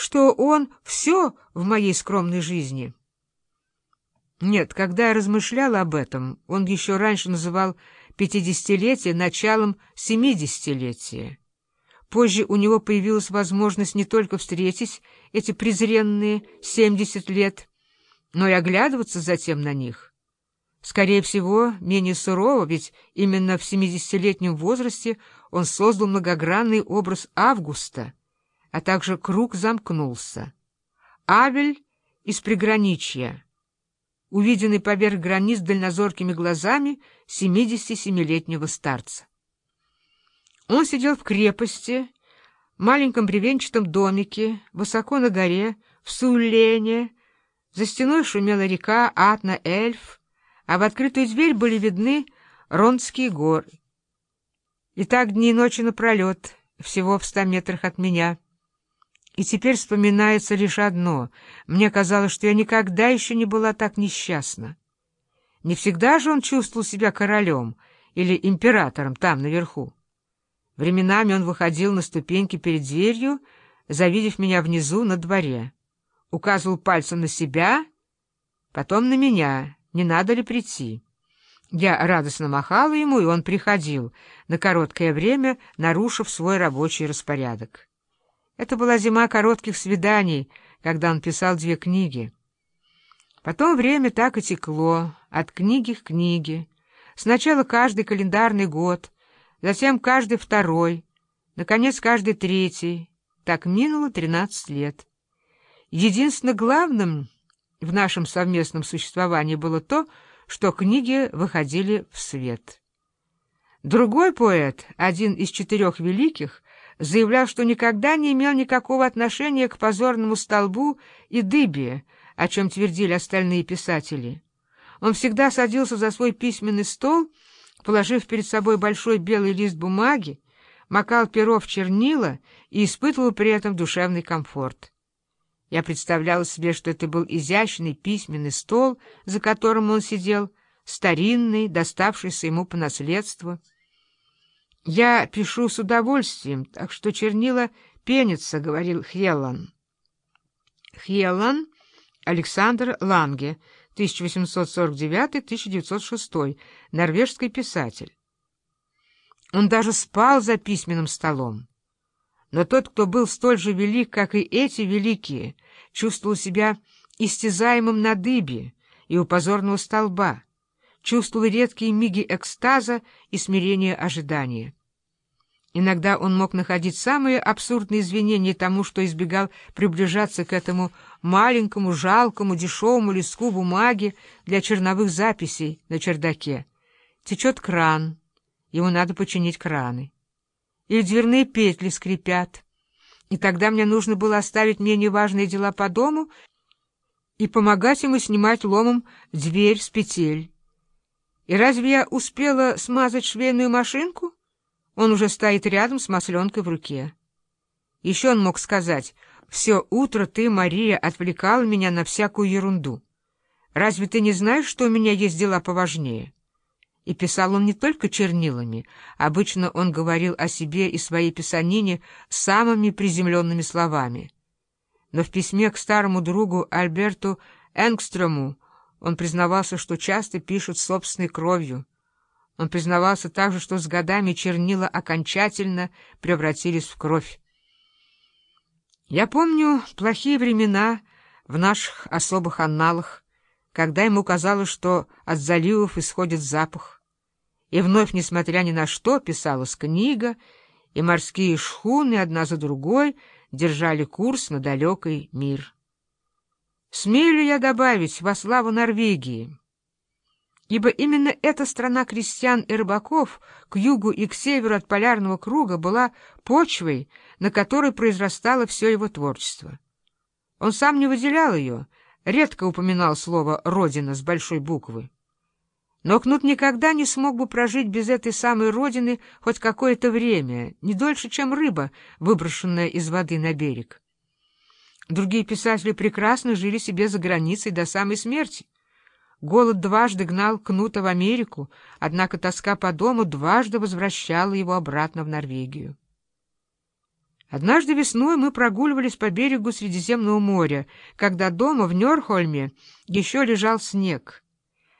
что он все в моей скромной жизни. Нет, когда я размышлял об этом, он еще раньше называл пятидесятилетие началом семидесятилетия. Позже у него появилась возможность не только встретить эти презренные семьдесят лет, но и оглядываться затем на них. Скорее всего, менее сурово, ведь именно в семидесятилетнем возрасте он создал многогранный образ Августа, а также круг замкнулся. Авель из приграничья, увиденный поверх границ дальнозоркими глазами 77-летнего старца. Он сидел в крепости, маленьком бревенчатом домике, высоко на горе, в Суллене, за стеной шумела река Атна-Эльф, а в открытую дверь были видны Ронские горы. И так дни и ночи напролет, всего в ста метрах от меня. И теперь вспоминается лишь одно. Мне казалось, что я никогда еще не была так несчастна. Не всегда же он чувствовал себя королем или императором там, наверху. Временами он выходил на ступеньки перед дверью, завидев меня внизу на дворе. Указывал пальцем на себя, потом на меня, не надо ли прийти. Я радостно махала ему, и он приходил, на короткое время нарушив свой рабочий распорядок. Это была зима коротких свиданий, когда он писал две книги. Потом время так и текло, от книги к книге. Сначала каждый календарный год, затем каждый второй, наконец, каждый третий. Так минуло тринадцать лет. Единственно главным в нашем совместном существовании было то, что книги выходили в свет. Другой поэт, один из четырех великих, заявлял, что никогда не имел никакого отношения к позорному столбу и дыбе, о чем твердили остальные писатели. Он всегда садился за свой письменный стол, положив перед собой большой белый лист бумаги, макал перо в чернила и испытывал при этом душевный комфорт. Я представляла себе, что это был изящный письменный стол, за которым он сидел, старинный, доставшийся ему по наследству, «Я пишу с удовольствием, так что чернила пенятся», — говорил Хеллан. Хеллан Александр Ланге, 1849-1906, норвежский писатель. Он даже спал за письменным столом. Но тот, кто был столь же велик, как и эти великие, чувствовал себя истязаемым на дыбе и у позорного столба, чувствовал редкие миги экстаза и смирения ожидания. Иногда он мог находить самые абсурдные извинения тому, что избегал приближаться к этому маленькому, жалкому, дешевому листку бумаги для черновых записей на чердаке. Течет кран, ему надо починить краны. Или дверные петли скрипят. И тогда мне нужно было оставить менее важные дела по дому и помогать ему снимать ломом дверь с петель. И разве я успела смазать швейную машинку? Он уже стоит рядом с масленкой в руке. Еще он мог сказать, «Все утро ты, Мария, отвлекала меня на всякую ерунду. Разве ты не знаешь, что у меня есть дела поважнее?» И писал он не только чернилами. Обычно он говорил о себе и своей писанине самыми приземленными словами. Но в письме к старому другу Альберту Энгстрому он признавался, что часто пишет собственной кровью. Он признавался также, что с годами чернила окончательно превратились в кровь. Я помню плохие времена в наших особых анналах, когда ему казалось, что от заливов исходит запах. И вновь, несмотря ни на что, писалась книга, и морские шхуны одна за другой держали курс на далекий мир. Смею ли я добавить во славу Норвегии? Ибо именно эта страна крестьян и рыбаков к югу и к северу от полярного круга была почвой, на которой произрастало все его творчество. Он сам не выделял ее, редко упоминал слово «родина» с большой буквы. Но Кнут никогда не смог бы прожить без этой самой родины хоть какое-то время, не дольше, чем рыба, выброшенная из воды на берег. Другие писатели прекрасно жили себе за границей до самой смерти. Голод дважды гнал Кнута в Америку, однако тоска по дому дважды возвращала его обратно в Норвегию. Однажды весной мы прогуливались по берегу Средиземного моря, когда дома в Нёрхольме еще лежал снег.